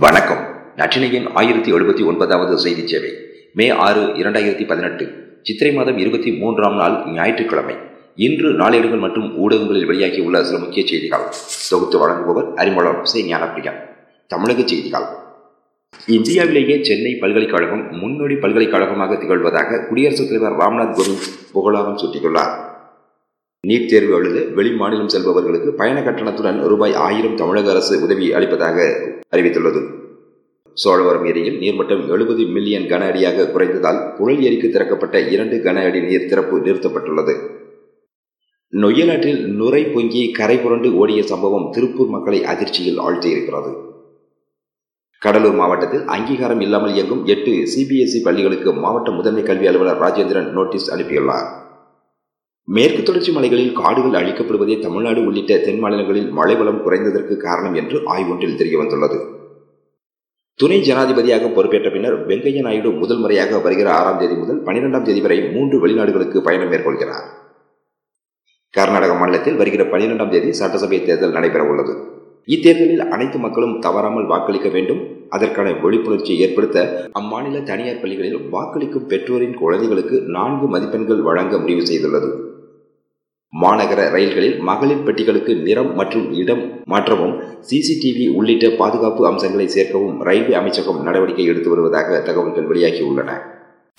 வணக்கம். நற்றினையின் ஆயிரத்தி எழுபத்தி ஒன்பதாவது செய்தி சேவை. மே ஆறு இரண்டாயிரத்தி பதினெட்டு. சித்திரை மாதம் இருபத்தி மூன்றாம் நாள் ஞாயிற்றுக்கிழமை. இன்று நாளேடுகள் மற்றும் ஊடகங்களில் வெளியாகியுள்ள சில முக்கிய செய்திகள். தொகுத்து வழங்குபவர் அறிமுகம் சே ஞானப்பிரியா. தமிழக செய்திகள். இந்தியாவிலேயே சென்னை பல்கலைக்கழகம் முன்னோடி பல்கலைக்கழகமாக திகழ்வதாக குடியரசுத் தலைவர் ராம்நாத் கோவிந்த் புகழாரம் சூட்டியுள்ளார். நீட் தேர்வு எழுத வெளி மாநிலம் செல்பவர்களுக்கு பயண கட்டணத்துடன் ரூபாய் ஆயிரம் தமிழக அரசு உதவி அளிப்பதாக அறிவித்துள்ளது. சோழவரம் ஏரியில் நீர்மட்டம் எழுபது மில்லியன் கன அடியாக குறைந்ததால் புழல் ஏரிக்கு திறக்கப்பட்ட இரண்டு கன அடி நீர் திறப்பு நிறுத்தப்பட்டுள்ளது. நொய்யலாற்றில் நுரை பொங்கி கரை புரண்டு ஓடிய சம்பவம் திருப்பூர் மக்களை அதிர்ச்சியில் ஆழ்த்தியிருக்கிறது. கடலூர் மாவட்டத்தில் அங்கீகாரம் இல்லாமல் இயங்கும் எட்டு சிபிஎஸ்இ பள்ளிகளுக்கு மாவட்ட முதன்மை கல்வி அலுவலர் ராஜேந்திரன் நோட்டீஸ் அனுப்பியுள்ளார். மேற்கு தொடர்ச்சி மலைகளில் காடுகள் அழிக்கப்படுவதே தமிழ்நாடு உள்ளிட்ட தென் மாநிலங்களில் மழை வளம் குறைந்ததற்கு காரணம் என்று ஆய்வொன்றில் தெரியவந்துள்ளது துணை ஜனாதிபதியாக பொறுப்பேற்ற பின்னர் வெங்கையா நாயுடு முதல் முறையாக வருகிற ஆறாம் தேதி முதல் பனிரெண்டாம் தேதி வரை மூன்று வெளிநாடுகளுக்கு பயணம் மேற்கொள்கிறார். கர்நாடக மாநிலத்தில் வருகிற பனிரெண்டாம் தேதி சட்டசபை தேர்தல் நடைபெற உள்ளது. இத்தேர்தலில் அனைத்து மக்களும் தவறாமல் வாக்களிக்க வேண்டும். அதற்கான விழிப்புணர்ச்சியை ஏற்படுத்த அம்மாநில தனியார் பள்ளிகளில் வாக்களிக்கும் பெற்றோரின் குழந்தைகளுக்கு நான்கு மதிப்பெண்கள் வழங்க முடிவு செய்துள்ளது. மாநகர ரயில்களில் மகளிர் பெட்டிகளுக்கு நிறம் மற்றும் இடம் மாற்றவும் சிசிடிவி உள்ளிட்ட பாதுகாப்பு அம்சங்களை சேர்க்கவும் ரயில்வே அமைச்சகம் நடவடிக்கை எடுத்து வருவதாக தகவல்கள் வெளியாகியுள்ளன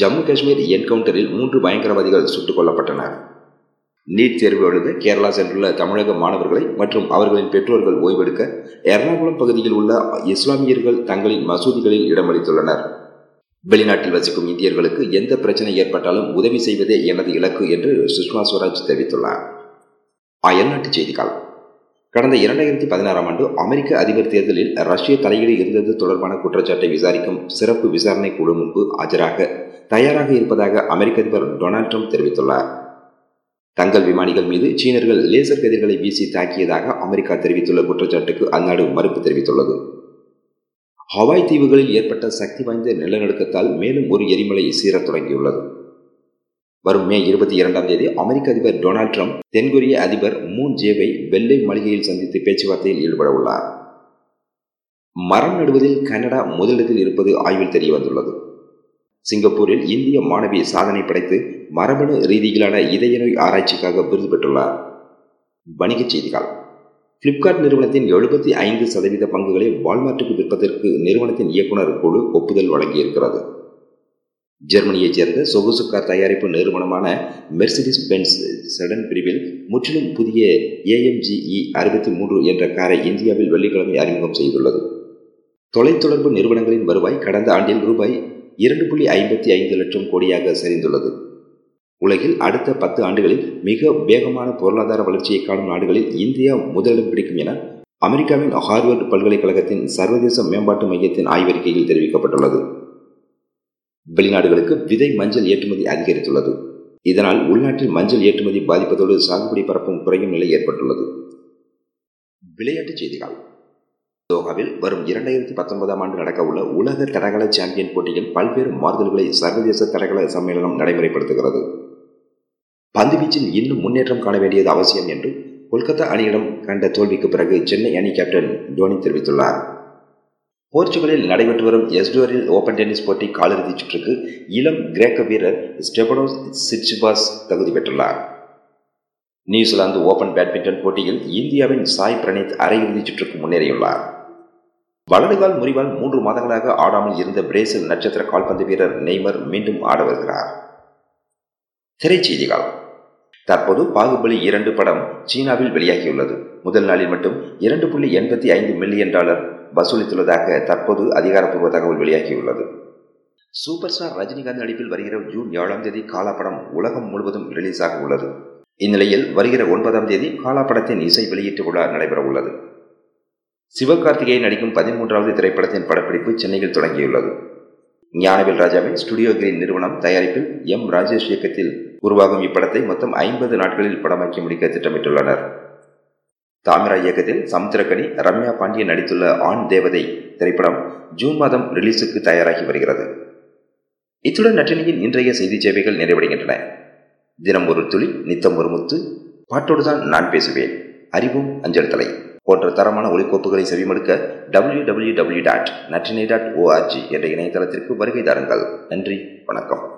ஜம்மு காஷ்மீர் என்கவுண்டரில் மூன்று பயங்கரவாதிகள் சுட்டுக் கொல்லப்பட்டனர். நீட் தேர்வு எழுத கேரளா சென்றுள்ள தமிழக மாணவர்களை மற்றும் அவர்களின் பெற்றோர்கள் ஓய்வெடுக்க எர்ணாகுளம் பகுதியில் உள்ள இஸ்லாமியர்கள் தங்களின் மசூதிகளில் இடமளித்துள்ளனர். வெளிநாட்டில் வசிக்கும் இந்தியர்களுக்கு எந்த பிரச்சனை ஏற்பட்டாலும் உதவி செய்வதே எனது இலக்கு என்று சுஷ்மா ஸ்வராஜ் தெரிவித்துள்ளார். அயல்நாட்டு செய்திகள். கடந்த இரண்டாயிரத்தி பதினாறாம் ஆண்டு அமெரிக்க அதிபர் தேர்தலில் ரஷ்ய தலையீடு இருந்தது தொடர்பான குற்றச்சாட்டை விசாரிக்கும் சிறப்பு விசாரணை குழு முன்பு ஆஜராக தயாராக இருப்பதாக அமெரிக்க அதிபர் டொனால்ட் ட்ரம்ப் தெரிவித்துள்ளார். தங்கள் விமானிகள் மீது சீனர்கள் லேசர் கதிர்களை வீசி தாக்கியதாக அமெரிக்கா தெரிவித்துள்ள குற்றச்சாட்டுக்கு அந்நாடு மறுப்பு தெரிவித்துள்ளது. ஹவாய் தீவுகளில் ஏற்பட்ட சக்தி வாய்ந்த நிலநடுக்கத்தால் மேலும் ஒரு எரிமலை சீரத் தொடங்கியுள்ளது. வரும் மே இருபத்தி இரண்டாம் தேதி அமெரிக்க அதிபர் டொனால்ட் ட்ரம்ப் தென்கொரிய அதிபர் மூன் ஜேவை வெள்ளை மாளிகையில் சந்தித்து பேச்சுவார்த்தையில் ஈடுபட உள்ளார். மரம் நடுவதில் கனடா முதலிடத்தில் இருப்பது ஆய்வில் தெரிய வந்துள்ளது சிங்கப்பூரில் இந்திய மாணவி சாதனை படைத்து மரபணு ரீதியிலான இதய நோய் ஆராய்ச்சிக்காக விருது பெற்றுள்ளார். வணிகச் செய்திகள். பிளிப்கார்ட் நிறுவனத்தின் எழுபத்தி ஐந்து சதவீத பங்குகளை வால்மார்ட்டுக்கு விற்பதற்கு நிறுவனத்தின் இயக்குநர் குழு ஒப்புதல் வழங்கியிருக்கிறது. ஜெர்மனியைச் சேர்ந்த சொகுசு கார் தயாரிப்பு நிறுவனமான மெர்சிடிஸ் பென்ஸ் செடன் பிரிவில் முற்றிலும் புதிய ஏஎம்ஜிஇ அறுபத்தி மூன்று என்ற காரை இந்தியாவில் வெள்ளிக்கிழமை அறிமுகம் செய்துள்ளது. தொலைத்தொடர்பு நிறுவனங்களின் வருவாய் கடந்த ஆண்டில் ரூபாய் இரண்டு புள்ளி ஐம்பத்தி ஐந்து லட்சம் கோடியாக சரிந்துள்ளது. உலகில் அடுத்த பத்து ஆண்டுகளில் மிக வேகமான பொருளாதார வளர்ச்சியை காணும் நாடுகளில் இந்தியா முதலிடம் பிடிக்கும் என அமெரிக்காவின் ஹார்வர்டு பல்கலைக்கழகத்தின் சர்வதேச மேம்பாட்டு மையத்தின் ஆய்வறிக்கையில் தெரிவிக்கப்பட்டுள்ளது. வெளிநாடுகளுக்கு விதை மஞ்சள் ஏற்றுமதி அதிகரித்துள்ளது. இதனால் உள்நாட்டில் மஞ்சள் ஏற்றுமதி பாதிப்பதோடு சாகுபடி பரப்பும் குறையும் நிலை ஏற்பட்டுள்ளது. விளையாட்டுச் செய்திகள். தோஹாவில் வரும் இரண்டாயிரத்தி பத்தொன்பதாம் ஆண்டு நடக்கவுள்ள உலக தடகள சாம்பியன் போட்டியில் பல்வேறு மாறுதல்களை சர்வதேச தடகள சம்மேளனம் நடைமுறைப்படுத்துகிறது. பந்துவீச்சில் இன்னும் முன்னேற்றம் காண வேண்டியது அவசியம் என்று கொல்கத்தா அணியிடம் கண்ட தோல்விக்கு பிறகு சென்னை அணி கேப்டன் தோனி தெரிவித்துள்ளார். போர்ச்சுகலில் நடைபெற்று வரும் எஸ்டோரில் ஓபன் டென்னிஸ் போட்டி காலிறுதிச் சுற்றுக்கு இளம் கிரேக்க வீரர் ஸ்டெபனோஸ் சிட்சிபாஸ் தகுதி பெற்றுள்ளார். நியூசிலாந்து ஓபன் பேட்மிண்டன் போட்டியில் இந்தியாவின் சாய் பிரணீத் அரையிறுதிச் சுற்றுக்கு முன்னேறியுள்ளார். வலதுகால் முறிவால் மூன்று மாதங்களாக ஆடாமல் இருந்த பிரேசில் நட்சத்திர கால்பந்து வீரர் நெய்மர் மீண்டும் ஆட வருகிறார். திரைச்செய்திகள். தற்போது பாகுபலி இரண்டு படம் சீனாவில் வெளியாகியுள்ளது. முதல் நாளில் மட்டும் இரண்டு புள்ளி எண்பத்தி ஐந்து மில்லியன் டாலர் வசூலித்துள்ளதாக தற்போது அதிகாரப்பூர்வ தகவல் வெளியாகியுள்ளது. சூப்பர் ஸ்டார் ரஜினிகாந்த் நடிப்பில் வருகிற ஜூன் ஏழாம் தேதி காலா படம் உலகம் முழுவதும் ரிலீஸ் ஆக உள்ளது. இந்நிலையில் வருகிற ஒன்பதாம் தேதி காலா படத்தின் இசை வெளியீட்டு விழா நடைபெற உள்ளது சிவகார்த்திகேயன் நடிக்கும் பதிமூன்றாவது திரைப்படத்தின் படப்பிடிப்பு சென்னையில் தொடங்கியுள்ளது. ஞானவேல் ராஜாவின் ஸ்டுடியோ கிரீன் நிறுவனம் தயாரிப்பில் எம் ராஜேஷ் இயக்கத்தில் உருவாகும் இப்படத்தை மொத்தம் ஐம்பது நாட்களில் படமாக்கி முடிக்க திட்டமிட்டுள்ளனர். தாமிரா இயக்கத்தில் சமுத்திரக்கனி ரம்யா பாண்டியன் நடித்துள்ள ஆண் தேவதை திரைப்படம் ஜூன் மாதம் ரிலீஸுக்கு தயாராகி வருகிறது. இத்துடன் நட்டினியின் இன்றைய செய்தி சேவைகள் நிறைவடைகின்றன. தினம் ஒரு துளி நித்தம் ஒரு முத்து. பாட்டோடுதான் நான் பேசுவேன். அறிவும் அஞ்சல் தலை. போன்ற தரமான ஒலிக்கோப்புகளை செவிமடுக்க W W W dot Natrinai dot ORG என்ற இணையதளத்திற்கு வருகை தாருங்கள். நன்றி வணக்கம்.